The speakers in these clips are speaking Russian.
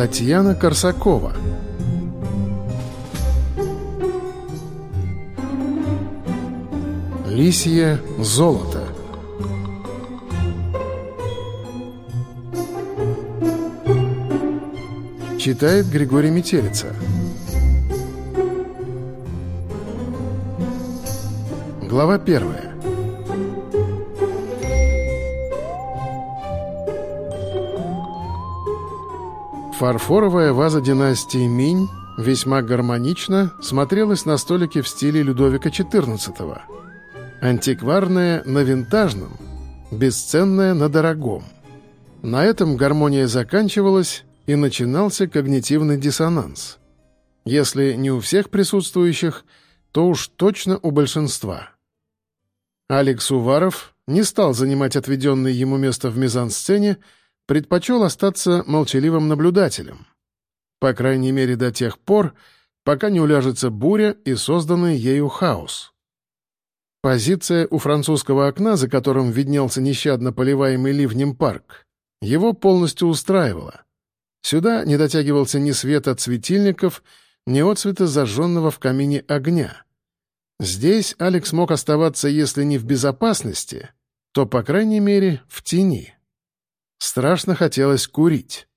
Татьяна Корсакова. Лисье золото. Читает Григорий Метелица. Глава первая Фарфоровая ваза династии Минь весьма гармонично смотрелась на столике в стиле Людовика XIV. Антикварная на винтажном, бесценная на дорогом. На этом гармония заканчивалась, и начинался когнитивный диссонанс. Если не у всех присутствующих, то уж точно у большинства. Алекс Уваров не стал занимать отведенное ему место в мизансцене, предпочел остаться молчаливым наблюдателем. По крайней мере до тех пор, пока не уляжется буря и созданный ею хаос. Позиция у французского окна, за которым виднелся нещадно поливаемый ливнем парк, его полностью устраивала. Сюда не дотягивался ни свет от светильников, ни отцвета зажженного в камине огня. Здесь Алекс мог оставаться, если не в безопасности, то, по крайней мере, в тени. Страшно хотелось курить.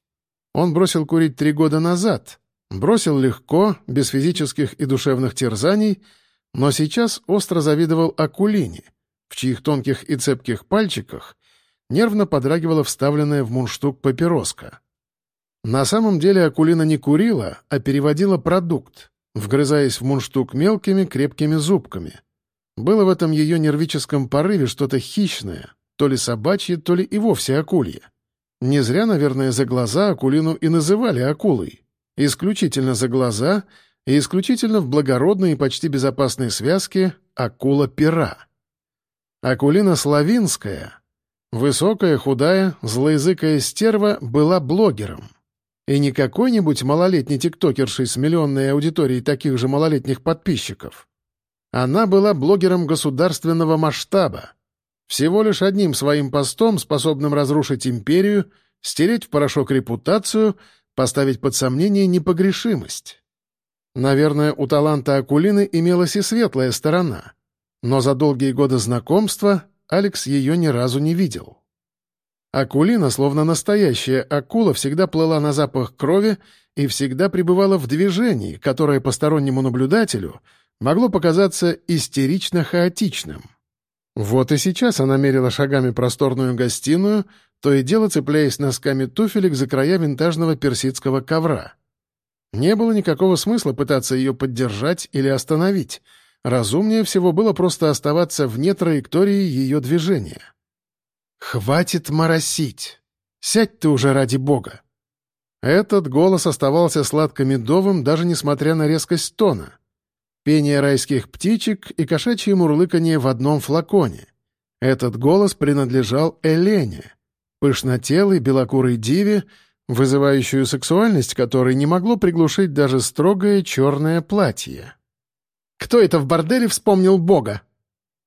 Он бросил курить три года назад. Бросил легко, без физических и душевных терзаний, но сейчас остро завидовал Акулине, в чьих тонких и цепких пальчиках нервно подрагивала вставленная в мундштук папироска. На самом деле Акулина не курила, а переводила продукт, вгрызаясь в мундштук мелкими крепкими зубками. Было в этом ее нервическом порыве что-то хищное, то ли собачье, то ли и вовсе акулье. Не зря, наверное, за глаза Акулину и называли акулой. Исключительно за глаза и исключительно в благородной и почти безопасной связке акула-пера. Акулина Славинская, высокая, худая, злоязыкая стерва, была блогером. И не какой-нибудь малолетний тиктокершей с миллионной аудиторией таких же малолетних подписчиков. Она была блогером государственного масштаба, всего лишь одним своим постом, способным разрушить империю, стереть в порошок репутацию, поставить под сомнение непогрешимость. Наверное, у таланта Акулины имелась и светлая сторона, но за долгие годы знакомства Алекс ее ни разу не видел. Акулина, словно настоящая акула, всегда плыла на запах крови и всегда пребывала в движении, которое постороннему наблюдателю могло показаться истерично хаотичным. Вот и сейчас она мерила шагами просторную гостиную, то и дело цепляясь носками туфелек за края винтажного персидского ковра. Не было никакого смысла пытаться ее поддержать или остановить. Разумнее всего было просто оставаться вне траектории ее движения. «Хватит моросить! Сядь ты уже ради бога!» Этот голос оставался сладко-медовым, даже несмотря на резкость тона — пение райских птичек и кошачье мурлыканье в одном флаконе. Этот голос принадлежал Элене, пышнотелой белокурой диве, вызывающую сексуальность которой не могло приглушить даже строгое черное платье. «Кто это в борделе вспомнил Бога?»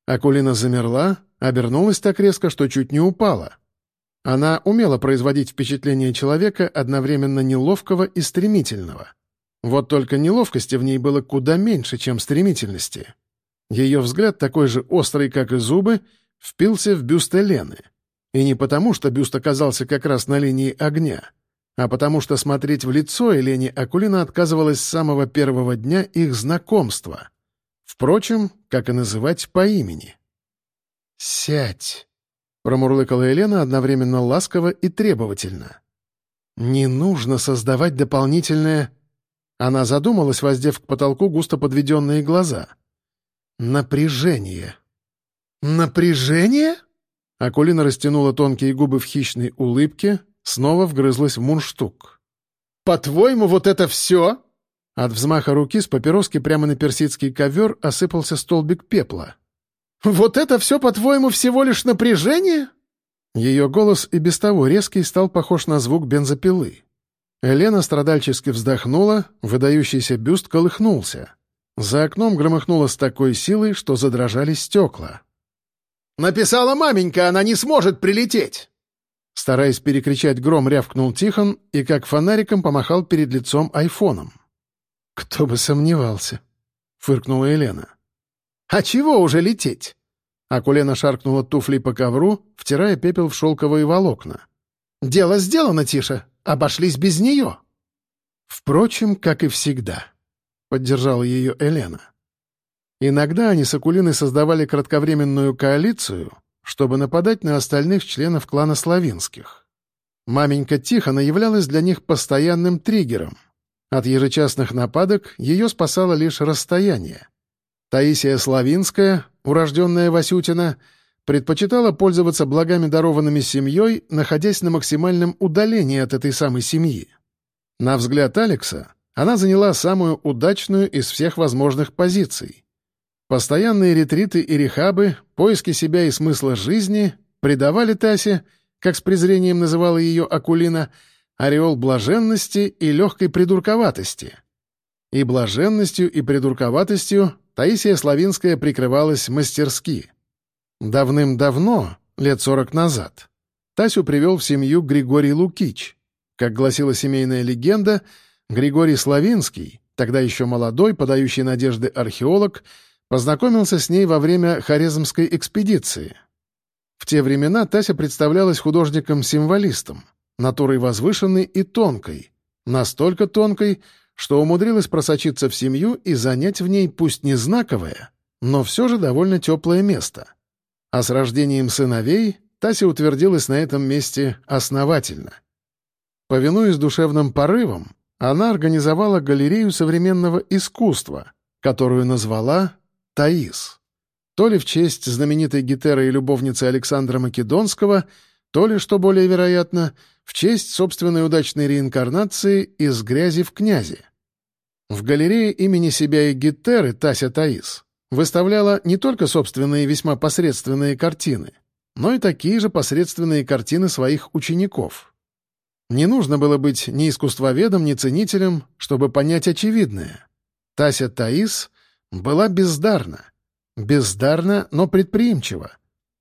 Акулина замерла, обернулась так резко, что чуть не упала. Она умела производить впечатление человека одновременно неловкого и стремительного. Вот только неловкости в ней было куда меньше, чем стремительности. Ее взгляд, такой же острый, как и зубы, впился в бюст Элены. И не потому, что бюст оказался как раз на линии огня, а потому что смотреть в лицо Елене Акулина отказывалась с самого первого дня их знакомства. Впрочем, как и называть по имени. «Сядь!» — промурлыкала Елена одновременно ласково и требовательно. «Не нужно создавать дополнительное она задумалась, воздев к потолку густо подведенные глаза. «Напряжение». «Напряжение?» Акулина растянула тонкие губы в хищной улыбке, снова вгрызлась в мунштук. «По-твоему, вот это все?» От взмаха руки с папироски прямо на персидский ковер осыпался столбик пепла. «Вот это все, по-твоему, всего лишь напряжение?» Ее голос и без того резкий стал похож на звук бензопилы. Елена страдальчески вздохнула, выдающийся бюст колыхнулся. За окном громыхнуло с такой силой, что задрожали стекла. «Написала маменька, она не сможет прилететь!» Стараясь перекричать гром, рявкнул Тихон и как фонариком помахал перед лицом айфоном. «Кто бы сомневался», — фыркнула Елена. «А чего уже лететь?» Акулена шаркнула туфлей по ковру, втирая пепел в шелковые волокна. «Дело сделано, Тиша. Обошлись без нее». «Впрочем, как и всегда», — поддержала ее Елена. Иногда они с Акулиной создавали кратковременную коалицию, чтобы нападать на остальных членов клана Славинских. Маменька Тихона являлась для них постоянным триггером. От ежечасных нападок ее спасало лишь расстояние. Таисия Славинская, урожденная Васютина, предпочитала пользоваться благами, дарованными семьей, находясь на максимальном удалении от этой самой семьи. На взгляд Алекса, она заняла самую удачную из всех возможных позиций. Постоянные ретриты и рехабы, поиски себя и смысла жизни придавали Тасе, как с презрением называла ее Акулина, ореол блаженности и легкой придурковатости. И блаженностью, и придурковатостью Таисия Славинская прикрывалась мастерски. Давным-давно, лет сорок назад, Тасю привел в семью Григорий Лукич. Как гласила семейная легенда, Григорий Славинский, тогда еще молодой, подающий надежды археолог, познакомился с ней во время Хорезмской экспедиции. В те времена Тася представлялась художником-символистом, натурой возвышенной и тонкой, настолько тонкой, что умудрилась просочиться в семью и занять в ней пусть не знаковое, но все же довольно теплое место. А с рождением сыновей Тася утвердилась на этом месте основательно. Повинуясь душевным порывам, она организовала галерею современного искусства, которую назвала «Таис». То ли в честь знаменитой гетеры и любовницы Александра Македонского, то ли, что более вероятно, в честь собственной удачной реинкарнации из грязи в князи. В галерее имени себя и Гетеры Тася Таис выставляла не только собственные весьма посредственные картины, но и такие же посредственные картины своих учеников. Не нужно было быть ни искусствоведом, ни ценителем, чтобы понять очевидное. Тася Таис была бездарна. Бездарна, но предприимчива.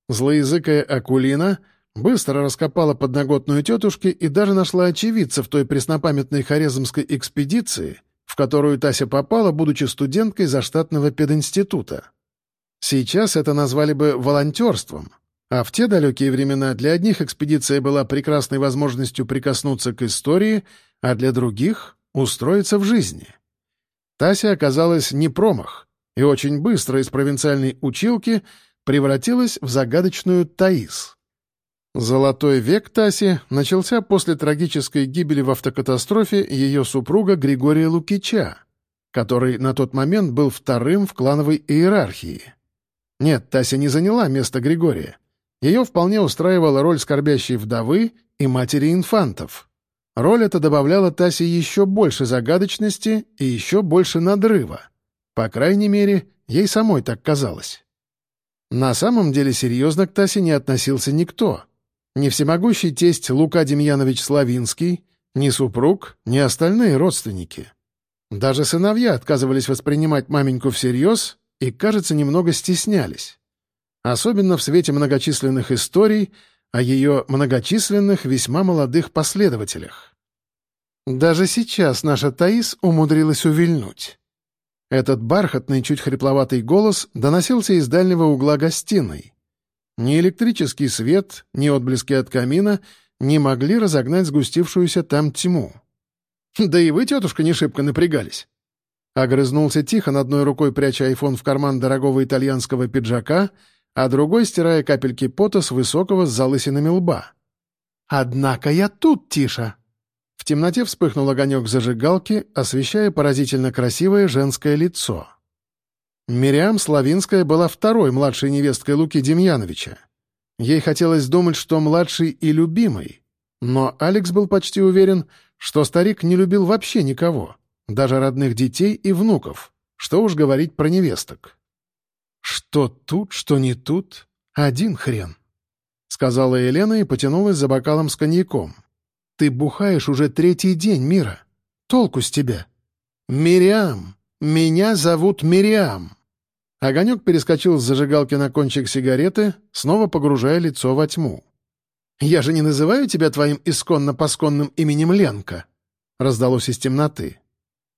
Злоязыкая Акулина быстро раскопала подноготную тетушки и даже нашла очевидца в той преснопамятной хорезмской экспедиции, в которую Тася попала, будучи студенткой заштатного пединститута. Сейчас это назвали бы волонтерством, а в те далекие времена для одних экспедиция была прекрасной возможностью прикоснуться к истории, а для других — устроиться в жизни. Тася оказалась не промах, и очень быстро из провинциальной училки превратилась в загадочную Таис — Золотой век Таси начался после трагической гибели в автокатастрофе ее супруга Григория Лукича, который на тот момент был вторым в клановой иерархии. Нет, Тася не заняла место Григория. Ее вполне устраивала роль скорбящей вдовы и матери инфантов. Роль эта добавляла Тасе еще больше загадочности и еще больше надрыва. По крайней мере, ей самой так казалось. На самом деле серьезно к Тасе не относился никто — ни всемогущий тесть Лука Демьянович Славинский, ни супруг, ни остальные родственники. Даже сыновья отказывались воспринимать маменьку всерьез и, кажется, немного стеснялись. Особенно в свете многочисленных историй о ее многочисленных весьма молодых последователях. Даже сейчас наша Таис умудрилась увильнуть. Этот бархатный, чуть хрипловатый голос доносился из дальнего угла гостиной. Ни электрический свет, ни отблески от камина не могли разогнать сгустившуюся там тьму. «Да и вы, тетушка, не шибко напрягались». Огрызнулся тихо, одной рукой пряча айфон в карман дорогого итальянского пиджака, а другой стирая капельки пота с высокого с залысинами лба. «Однако я тут, Тиша!» В темноте вспыхнул огонек зажигалки, освещая поразительно красивое женское лицо. Мириам Славинская была второй младшей невесткой Луки Демьяновича. Ей хотелось думать, что младший и любимый. Но Алекс был почти уверен, что старик не любил вообще никого, даже родных детей и внуков. Что уж говорить про невесток. «Что тут, что не тут, один хрен», — сказала Елена и потянулась за бокалом с коньяком. «Ты бухаешь уже третий день, Мира. Толку с тебя». «Мириам! Меня зовут Мириам!» Огонек перескочил с зажигалки на кончик сигареты, снова погружая лицо во тьму. Я же не называю тебя твоим исконно-посконным именем Ленка», — раздалось из темноты.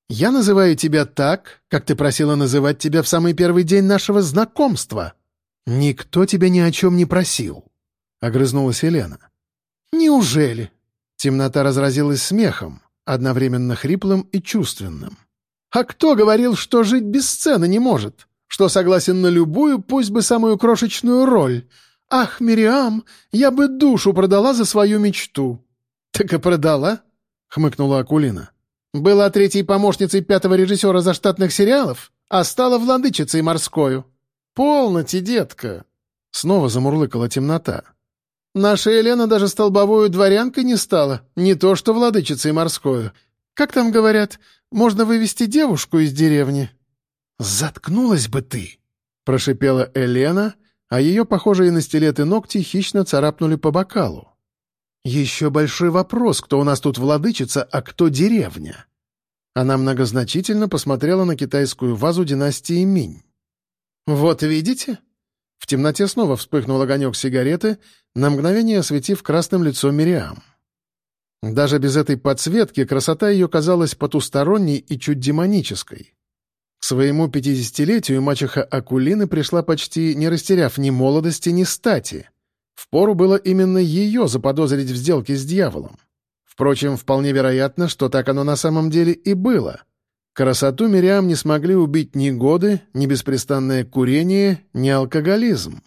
«Я называю тебя так, как ты просила называть тебя в самый первый день нашего знакомства». «Никто тебя ни о чем не просил», — огрызнулась Елена. «Неужели?» Темнота разразилась смехом, одновременно хриплым и чувственным. «А кто говорил, что жить без сцены не может? Что согласен на любую, пусть бы самую крошечную роль? Ах, Мириам, я бы душу продала за свою мечту!» «Так и продала?» — хмыкнула Акулина. «Была третьей помощницей пятого режиссера заштатных сериалов, а стала владычицей морскою». «Полноте, детка!» — снова замурлыкала темнота. «Наша Елена даже столбовую дворянкой не стала, не то что владычицей морскою. Как там говорят, можно вывести девушку из деревни?» «Заткнулась бы ты!» — прошипела Елена, а ее, похожие на стилеты ногти, хищно царапнули по бокалу. «Еще большой вопрос, кто у нас тут владычица, а кто деревня?» Она многозначительно посмотрела на китайскую вазу династии Минь. «Вот видите?» В темноте снова вспыхнул огонек сигареты, на мгновение осветив красным лицо Мириам. Даже без этой подсветки красота ее казалась потусторонней и чуть демонической. К своему пятидесятилетию мачеха Акулины пришла почти не растеряв ни молодости, ни стати. Впору было именно ее заподозрить в сделке с дьяволом. Впрочем, вполне вероятно, что так оно на самом деле и было. Красоту Мириам не смогли убить ни годы, ни беспрестанное курение, ни алкоголизм.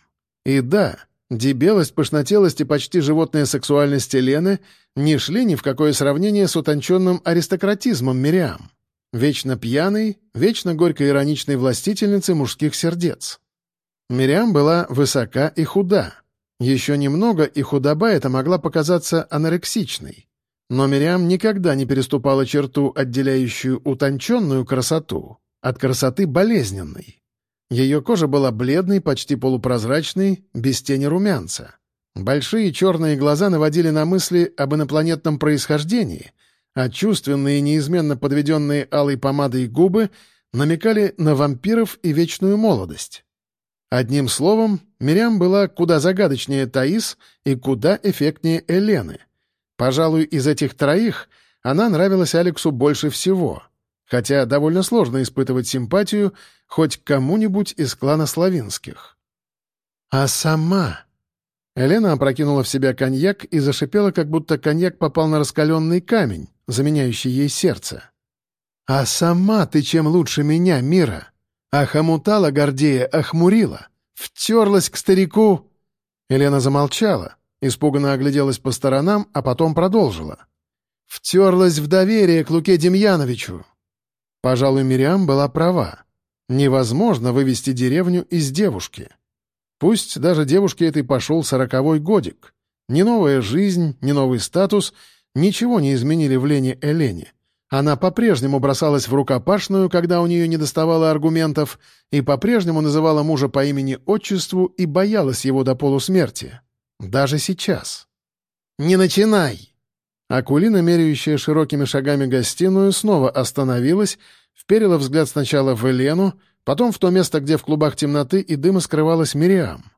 И да, дебелость, пышнотелость и почти животная сексуальность Елены не шли ни в какое сравнение с утонченным аристократизмом Мириам вечно пьяной, вечно горько-ироничной властительницы мужских сердец. Мириам была высока и худа. Еще немного, и худоба эта могла показаться анорексичной. Но Мириам никогда не переступала черту, отделяющую утонченную красоту от красоты болезненной. Ее кожа была бледной, почти полупрозрачной, без тени румянца. Большие черные глаза наводили на мысли об инопланетном происхождении — а чувственные, неизменно подведенные алой помадой губы намекали на вампиров и вечную молодость. Одним словом, Мирям была куда загадочнее Таис и куда эффектнее Элены. Пожалуй, из этих троих она нравилась Алексу больше всего, хотя довольно сложно испытывать симпатию хоть к кому-нибудь из клана Славинских. «А сама...» Елена опрокинула в себя коньяк и зашипела, как будто коньяк попал на раскаленный камень, заменяющий ей сердце. «А сама ты чем лучше меня, Мира? Охомутала Гордея, охмурила, втерлась к старику...» Елена замолчала, испуганно огляделась по сторонам, а потом продолжила. «Втерлась в доверие к Луке Демьяновичу». Пожалуй, Мириам была права. Невозможно вывести деревню из девушки. Пусть даже девушке этой пошел сороковой годик. Ни новая жизнь, ни новый статус — ничего не изменили в Лене Элене. Она по-прежнему бросалась в рукопашную, когда у нее не доставало аргументов, и по-прежнему называла мужа по имени-отчеству и боялась его до полусмерти. Даже сейчас. «Не начинай!» Акулина, меряющая широкими шагами гостиную, снова остановилась, вперила взгляд сначала в Элену, потом в то место, где в клубах темноты и дыма скрывалась Мириам.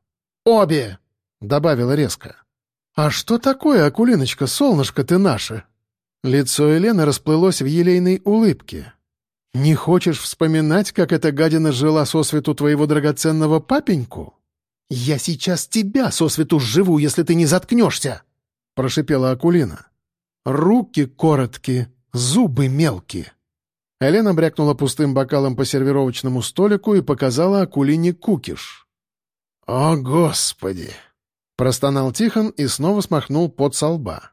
«Обе!» — добавила резко. «А что такое, Акулиночка, солнышко ты наше?» Лицо Елены расплылось в елейной улыбке. «Не хочешь вспоминать, как эта гадина жила сосвету твоего драгоценного папеньку?» «Я сейчас тебя сосвету живу, если ты не заткнешься!» — прошипела Акулина. «Руки короткие, зубы мелкие». Елена брякнула пустым бокалом по сервировочному столику и показала Акулине кукиш. «О, Господи!» Простонал Тихон и снова смахнул пот со лба.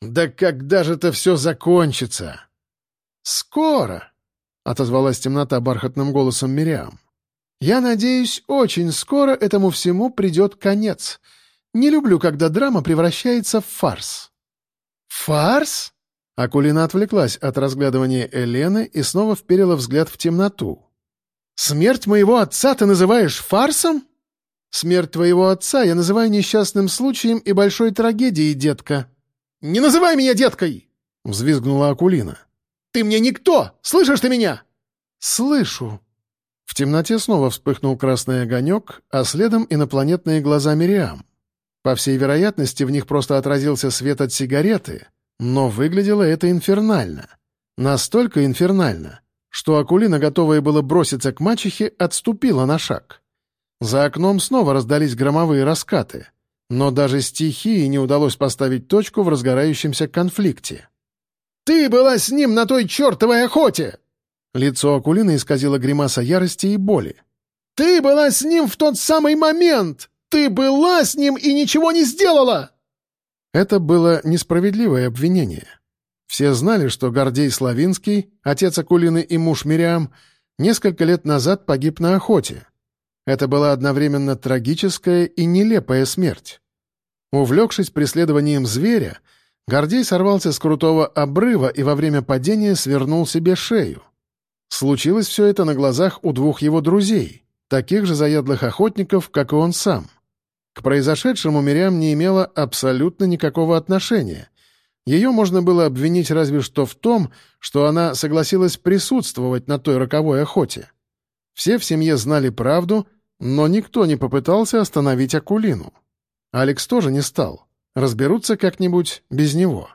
«Да когда же это все закончится?» «Скоро!» — отозвалась темнота бархатным голосом Мириам. «Я надеюсь, очень скоро этому всему придет конец. Не люблю, когда драма превращается в фарс». «Фарс?» Акулина отвлеклась от разглядывания Елены и снова вперила взгляд в темноту. «Смерть моего отца ты называешь фарсом?» Смерть твоего отца я называю несчастным случаем и большой трагедией, детка». «Не называй меня деткой!» — взвизгнула Акулина. «Ты мне никто! Слышишь ты меня?» «Слышу». В темноте снова вспыхнул красный огонек, а следом инопланетные глаза Мириам. По всей вероятности, в них просто отразился свет от сигареты, но выглядело это инфернально. Настолько инфернально, что Акулина, готовая было броситься к мачехе, отступила на шаг. За окном снова раздались громовые раскаты, но даже стихии не удалось поставить точку в разгорающемся конфликте. «Ты была с ним на той чертовой охоте!» Лицо Акулины исказило гримаса ярости и боли. «Ты была с ним в тот самый момент! Ты была с ним и ничего не сделала!» Это было несправедливое обвинение. Все знали, что Гордей Славинский, отец Акулины и муж Мириам, несколько лет назад погиб на охоте. Это была одновременно трагическая и нелепая смерть. Увлекшись преследованием зверя, Гордей сорвался с крутого обрыва и во время падения свернул себе шею. Случилось все это на глазах у двух его друзей, таких же заядлых охотников, как и он сам. Произошедшему Мириам не имела абсолютно никакого отношения. Ее можно было обвинить разве что в том, что она согласилась присутствовать на той роковой охоте. Все в семье знали правду, но никто не попытался остановить Акулину. Алекс тоже не стал. Разберутся как-нибудь без него.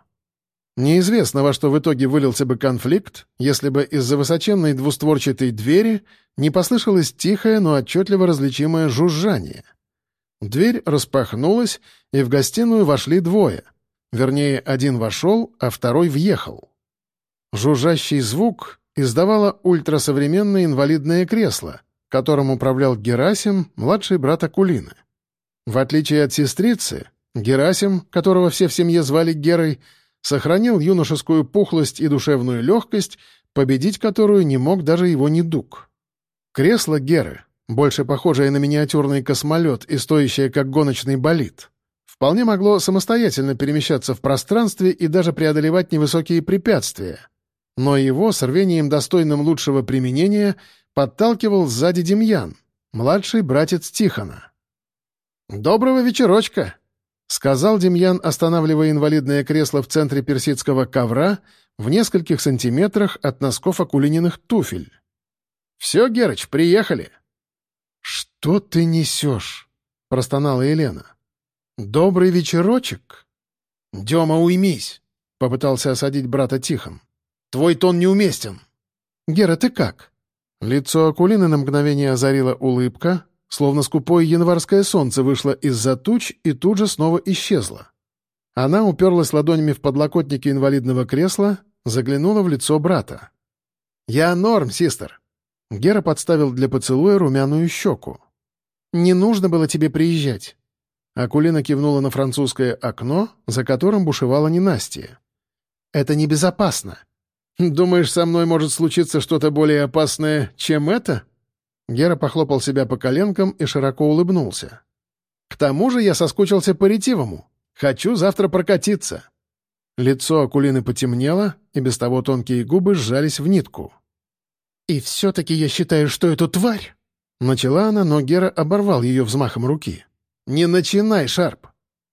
Неизвестно, во что в итоге вылился бы конфликт, если бы из-за высоченной двустворчатой двери не послышалось тихое, но отчетливо различимое жужжание. Дверь распахнулась, и в гостиную вошли двое. Вернее, один вошел, а второй въехал. Жужжащий звук издавало ультрасовременное инвалидное кресло, которым управлял Герасим, младший брат Акулины. В отличие от сестрицы, Герасим, которого все в семье звали Герой, сохранил юношескую пухлость и душевную легкость, победить которую не мог даже его недуг. Кресло Геры, больше похожее на миниатюрный космолет и стоящее как гоночный болид, вполне могло самостоятельно перемещаться в пространстве и даже преодолевать невысокие препятствия. Но его с рвением достойным лучшего применения подталкивал сзади Демьян, младший братец Тихона. «Доброго вечерочка!» — сказал Демьян, останавливая инвалидное кресло в центре персидского ковра в нескольких сантиметрах от носков акулининых туфель. «Все, Герыч, приехали!» «Что ты несешь?» — простонала Елена. «Добрый вечерочек?» «Дема, уймись!» — попытался осадить брата Тихон. «Твой тон неуместен!» «Гера, ты как?» Лицо Акулины на мгновение озарила улыбка, Словно скупое январское солнце вышло из-за туч и тут же снова исчезло. Она уперлась ладонями в подлокотники инвалидного кресла, заглянула в лицо брата. «Я норм, систер». Гера подставил для поцелуя румяную щеку. «Не нужно было тебе приезжать». Акулина кивнула на французское окно, за которым бушевала ненастье. «Это небезопасно». «Думаешь, со мной может случиться что-то более опасное, чем это?» Гера похлопал себя по коленкам и широко улыбнулся. «К тому же я соскучился по ретивому. Хочу завтра прокатиться». Лицо Акулины потемнело, и без того тонкие губы сжались в нитку. «И все-таки я считаю, что эту тварь...» Начала она, но Гера оборвал ее взмахом руки. «Не начинай, Шарп!»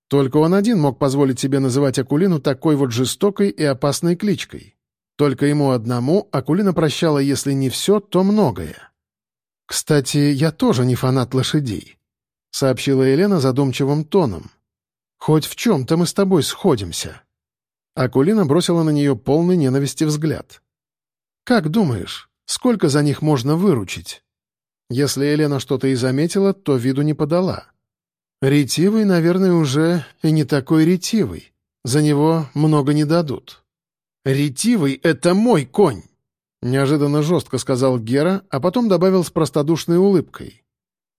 Только он один мог позволить себе называть Акулину такой вот жестокой и опасной кличкой. Только ему одному Акулина прощала, если не все, то многое. «Кстати, я тоже не фанат лошадей», — сообщила Елена задумчивым тоном. «Хоть в чем-то мы с тобой сходимся». Акулина бросила на нее полный ненависти взгляд. «Как думаешь, сколько за них можно выручить?» Если Елена что-то и заметила, то виду не подала. «Ретивый, наверное, уже и не такой ретивый. За него много не дадут». «Ретивый — это мой конь!» Неожиданно жестко сказал Гера, а потом добавил с простодушной улыбкой.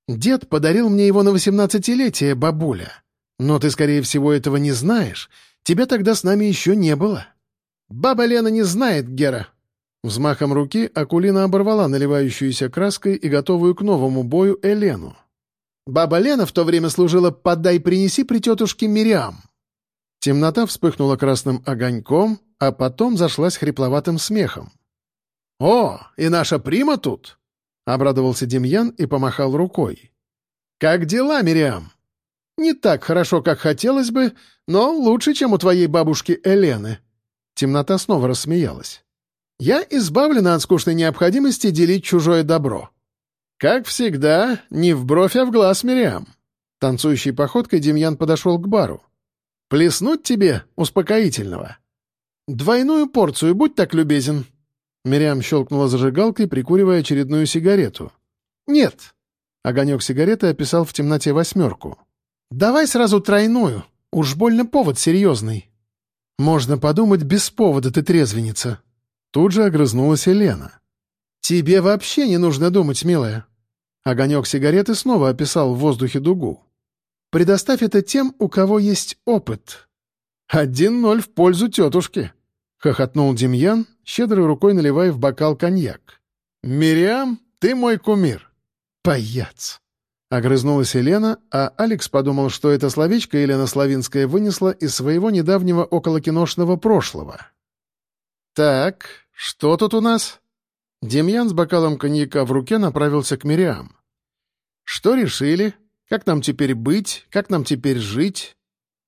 «Дед подарил мне его на восемнадцатилетие, бабуля. Но ты, скорее всего, этого не знаешь. Тебя тогда с нами еще не было». «Баба Лена не знает, Гера». Взмахом руки Акулина оборвала наливающуюся краской и готовую к новому бою Элену. «Баба Лена в то время служила «подай-принеси» при тетушке Мириам». Темнота вспыхнула красным огоньком, а потом зашлась хрипловатым смехом. «О, и наша прима тут!» — обрадовался Демьян и помахал рукой. «Как дела, Мириам?» «Не так хорошо, как хотелось бы, но лучше, чем у твоей бабушки Элены». Темнота снова рассмеялась. «Я избавлена от скучной необходимости делить чужое добро. Как всегда, не в бровь, а в глаз, Мириам. Танцующей походкой Демьян подошел к бару. «Плеснуть тебе успокоительного?» «Двойную порцию, будь так любезен». Мириам щелкнула зажигалкой, прикуривая очередную сигарету. «Нет». Огонек сигареты описал в темноте восьмерку. «Давай сразу тройную. Уж больно повод серьезный». «Можно подумать, без повода ты трезвенница». Тут же огрызнулась Елена. «Тебе вообще не нужно думать, милая». Огонек сигареты снова описал в воздухе дугу. «Предоставь это тем, у кого есть опыт». «Один ноль в пользу тетушки», — хохотнул Демьян, щедрой рукой наливая в бокал коньяк. «Мириам, ты мой кумир». «Паяц!» — огрызнулась Елена, а Алекс подумал, что это словечко Елена Славинская вынесла из своего недавнего околокиношного прошлого. «Так, что тут у нас?» Демьян с бокалом коньяка в руке направился к Мириам. «Что решили? Как нам теперь быть? Как нам теперь жить?»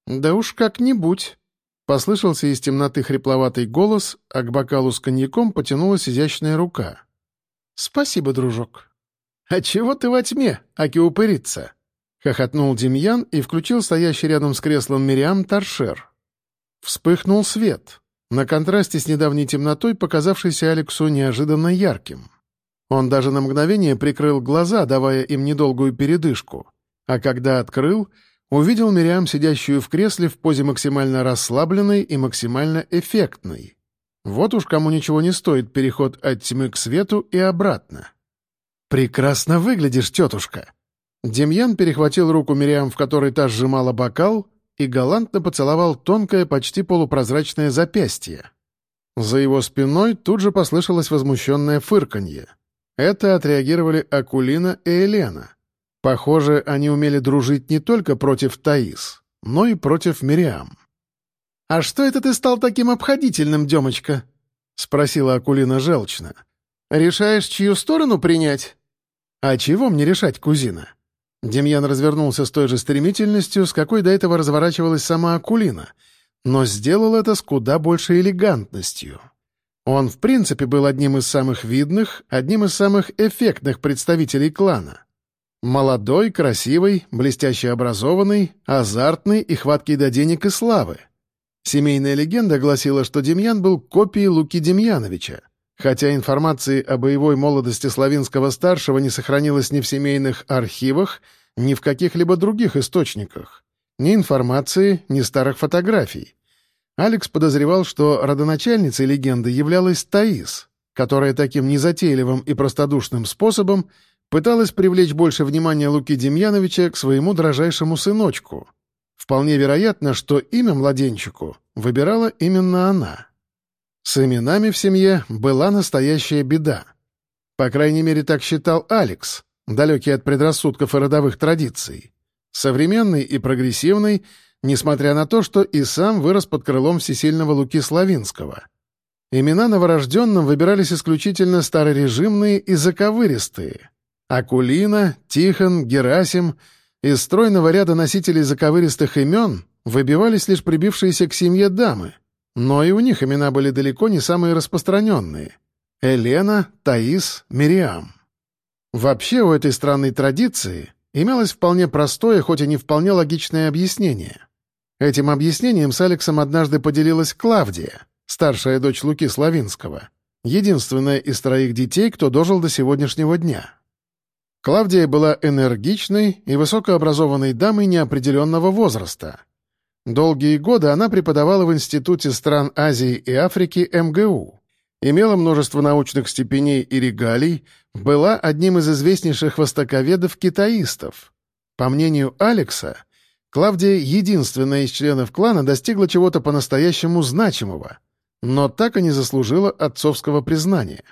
«Да уж как-нибудь», — послышался из темноты хрипловатый голос, а к бокалу с коньяком потянулась изящная рука. «Спасибо, дружок». «А чего ты во тьме, аки упыриться?» — хохотнул Демьян и включил стоящий рядом с креслом Мириам торшер. Вспыхнул свет, на контрасте с недавней темнотой, показавшийся Алексу неожиданно ярким. Он даже на мгновение прикрыл глаза, давая им недолгую передышку, а когда открыл — увидел Мириам, сидящую в кресле в позе максимально расслабленной и максимально эффектной. Вот уж кому ничего не стоит переход от тьмы к свету и обратно. «Прекрасно выглядишь, тетушка!» Демьян перехватил руку Мириам, в которой та сжимала бокал, и галантно поцеловал тонкое, почти полупрозрачное запястье. За его спиной тут же послышалось возмущенное фырканье. Это отреагировали Акулина и Елена. Похоже, они умели дружить не только против Таис, но и против Мириам. «А что это ты стал таким обходительным, Демочка?» — спросила Акулина желчно. «Решаешь, чью сторону принять?» «А чего мне решать, кузина?» Демьян развернулся с той же стремительностью, с какой до этого разворачивалась сама Акулина, но сделал это с куда большей элегантностью. Он, в принципе, был одним из самых видных, одним из самых эффектных представителей клана. Молодой, красивый, блестяще образованный, азартный и хваткий до денег и славы. Семейная легенда гласила, что Демьян был копией Луки Демьяновича, хотя информации о боевой молодости Славинского-старшего не сохранилось ни в семейных архивах, ни в каких-либо других источниках. Ни информации, ни старых фотографий. Алекс подозревал, что родоначальницей легенды являлась Таис, которая таким незатейливым и простодушным способом пыталась привлечь больше внимания Луки Демьяновича к своему дрожайшему сыночку. Вполне вероятно, что имя младенчику выбирала именно она. С именами в семье была настоящая беда. По крайней мере, так считал Алекс, далекий от предрассудков и родовых традиций. Современный и прогрессивный, несмотря на то, что и сам вырос под крылом всесильного Луки Славинского. Имена новорожденным выбирались исключительно старорежимные и заковыристые — Акулина, Тихон, Герасим из стройного ряда носителей заковыристых имен выбивались лишь прибившиеся к семье дамы, но и у них имена были далеко не самые распространенные. Елена, Таис, Мириам. Вообще у этой странной традиции имелось вполне простое, хоть и не вполне логичное объяснение. Этим объяснением с Алексом однажды поделилась Клавдия, старшая дочь Луки Славинского, единственная из троих детей, кто дожил до сегодняшнего дня. Клавдия была энергичной и высокообразованной дамой неопределенного возраста. Долгие годы она преподавала в Институте стран Азии и Африки МГУ, имела множество научных степеней и регалий, была одним из известнейших востоковедов-китаистов. По мнению Алекса, Клавдия, единственная из членов клана, достигла чего-то по-настоящему значимого, но так и не заслужила отцовского признания.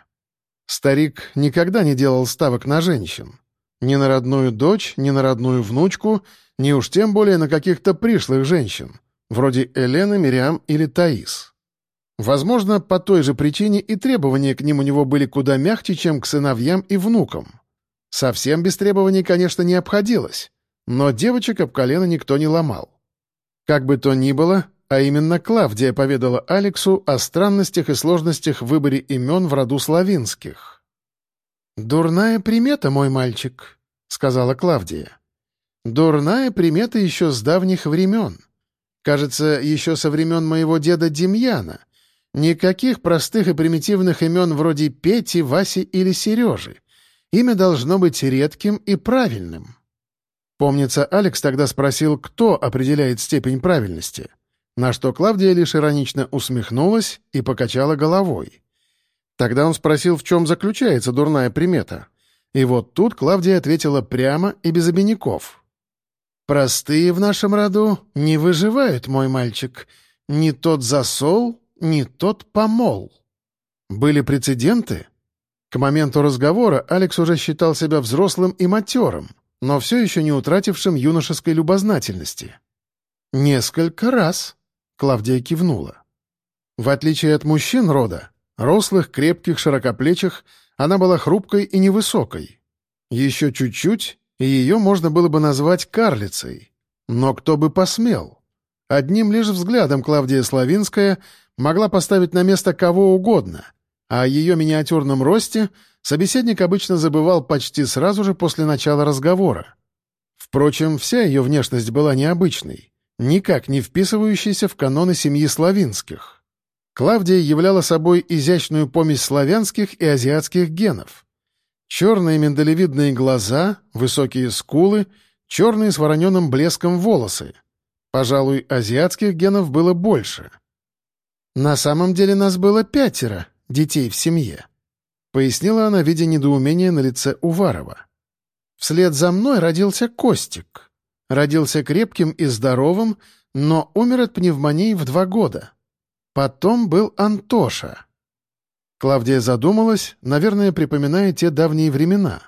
Старик никогда не делал ставок на женщин. Ни на родную дочь, ни на родную внучку, ни уж тем более на каких-то пришлых женщин, вроде Элены, Мириам или Таис. Возможно, по той же причине и требования к ним у него были куда мягче, чем к сыновьям и внукам. Совсем без требований, конечно, не обходилось, но девочек об колено никто не ломал. Как бы то ни было, а именно Клавдия поведала Алексу о странностях и сложностях в выборе имен в роду славинских. «Дурная примета, мой мальчик», — сказала Клавдия. Дурная примета еще с давних времен. Кажется, еще со времен моего деда Демьяна. Никаких простых и примитивных имен вроде Пети, Васи или Сережи. Имя должно быть редким и правильным. Помнится, Алекс тогда спросил, кто определяет степень правильности, на что Клавдия лишь иронично усмехнулась и покачала головой. Тогда он спросил, в чем заключается дурная примета. И вот тут Клавдия ответила прямо и без обиняков. «Простые в нашем роду не выживают, мой мальчик. Не тот засол, не тот помол». Были прецеденты? К моменту разговора Алекс уже считал себя взрослым и матерым, но все еще не утратившим юношеской любознательности. «Несколько раз», — Клавдия кивнула. В отличие от мужчин рода, рослых, крепких, широкоплечих, она была хрупкой и невысокой. Еще чуть-чуть, и ее можно было бы назвать карлицей. Но кто бы посмел? Одним лишь взглядом Клавдия Славинская могла поставить на место кого угодно, а о ее миниатюрном росте собеседник обычно забывал почти сразу же после начала разговора. Впрочем, вся ее внешность была необычной, никак не вписывающейся в каноны семьи Славинских. Клавдия являла собой изящную помесь славянских и азиатских генов. Черные миндалевидные глаза, высокие скулы, черные с вороненым блеском волосы. Пожалуй, азиатских генов было больше. «На самом деле нас было пятеро, детей в семье», — пояснила она, видя недоумение на лице Уварова. «Вслед за мной родился Костик. Родился крепким и здоровым, но умер от пневмонии в два года. Потом был Антоша. Клавдия задумалась, наверное, припоминая те давние времена.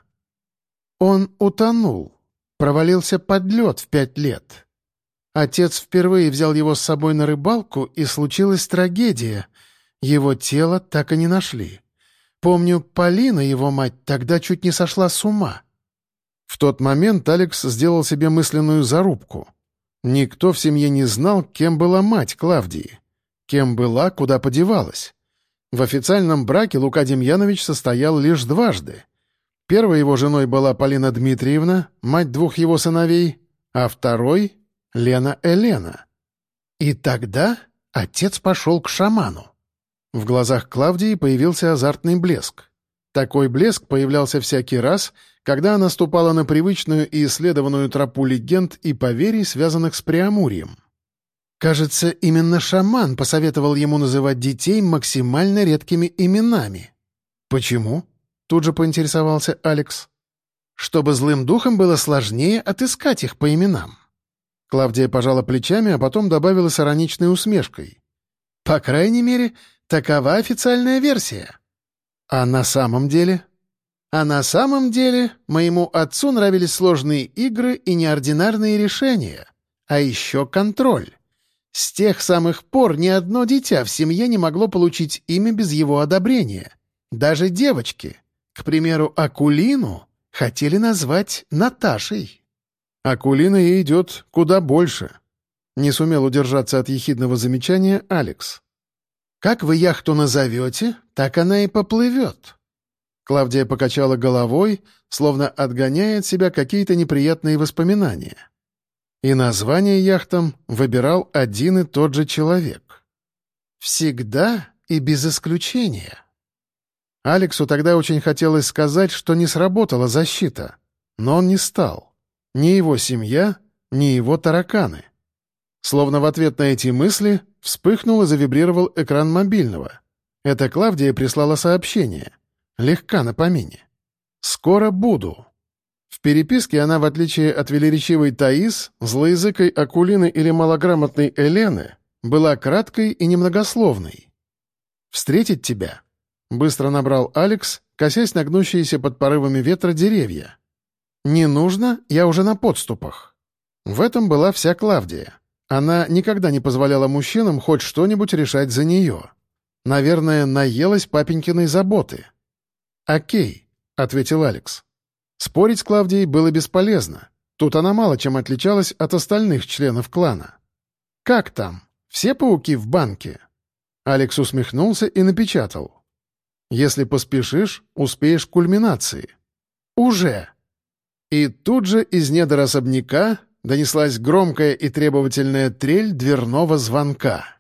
Он утонул, провалился под лед в пять лет. Отец впервые взял его с собой на рыбалку, и случилась трагедия. Его тело так и не нашли. Помню, Полина, его мать, тогда чуть не сошла с ума. В тот момент Алекс сделал себе мысленную зарубку. Никто в семье не знал, кем была мать Клавдии. Кем была, куда подевалась. В официальном браке Лука Демьянович состоял лишь дважды. Первой его женой была Полина Дмитриевна, мать двух его сыновей, а второй — Лена Элена. И тогда отец пошел к шаману. В глазах Клавдии появился азартный блеск. Такой блеск появлялся всякий раз, когда она ступала на привычную и исследованную тропу легенд и поверий, связанных с Преамурьем. Кажется, именно шаман посоветовал ему называть детей максимально редкими именами. «Почему?» — тут же поинтересовался Алекс. «Чтобы злым духом было сложнее отыскать их по именам». Клавдия пожала плечами, а потом добавила с ироничной усмешкой. «По крайней мере, такова официальная версия». «А на самом деле?» «А на самом деле моему отцу нравились сложные игры и неординарные решения, а еще контроль». С тех самых пор ни одно дитя в семье не могло получить имя без его одобрения. Даже девочки. К примеру, Акулину хотели назвать Наташей. Акулина ей идет куда больше. Не сумел удержаться от ехидного замечания Алекс. «Как вы яхту назовете, так она и поплывет». Клавдия покачала головой, словно отгоняя от себя какие-то неприятные воспоминания. И название яхтам выбирал один и тот же человек. Всегда и без исключения. Алексу тогда очень хотелось сказать, что не сработала защита, но он не стал. Ни его семья, ни его тараканы. Словно в ответ на эти мысли вспыхнул и завибрировал экран мобильного. Это Клавдия прислала сообщение. Легка на помине. «Скоро буду». В переписке она, в отличие от велеречивой Таис, злоязыкой Акулины или малограмотной Элены, была краткой и немногословной. «Встретить тебя?» — быстро набрал Алекс, косясь на гнущиеся под порывами ветра деревья. «Не нужно, я уже на подступах». В этом была вся Клавдия. Она никогда не позволяла мужчинам хоть что-нибудь решать за нее. Наверное, наелась папенькиной заботы. «Окей», — ответил Алекс. Спорить с Клавдией было бесполезно. Тут она мало чем отличалась от остальных членов клана. «Как там? Все пауки в банке?» Алекс усмехнулся и напечатал. «Если поспешишь, успеешь к кульминации». «Уже!» И тут же из недр особняка донеслась громкая и требовательная трель дверного звонка.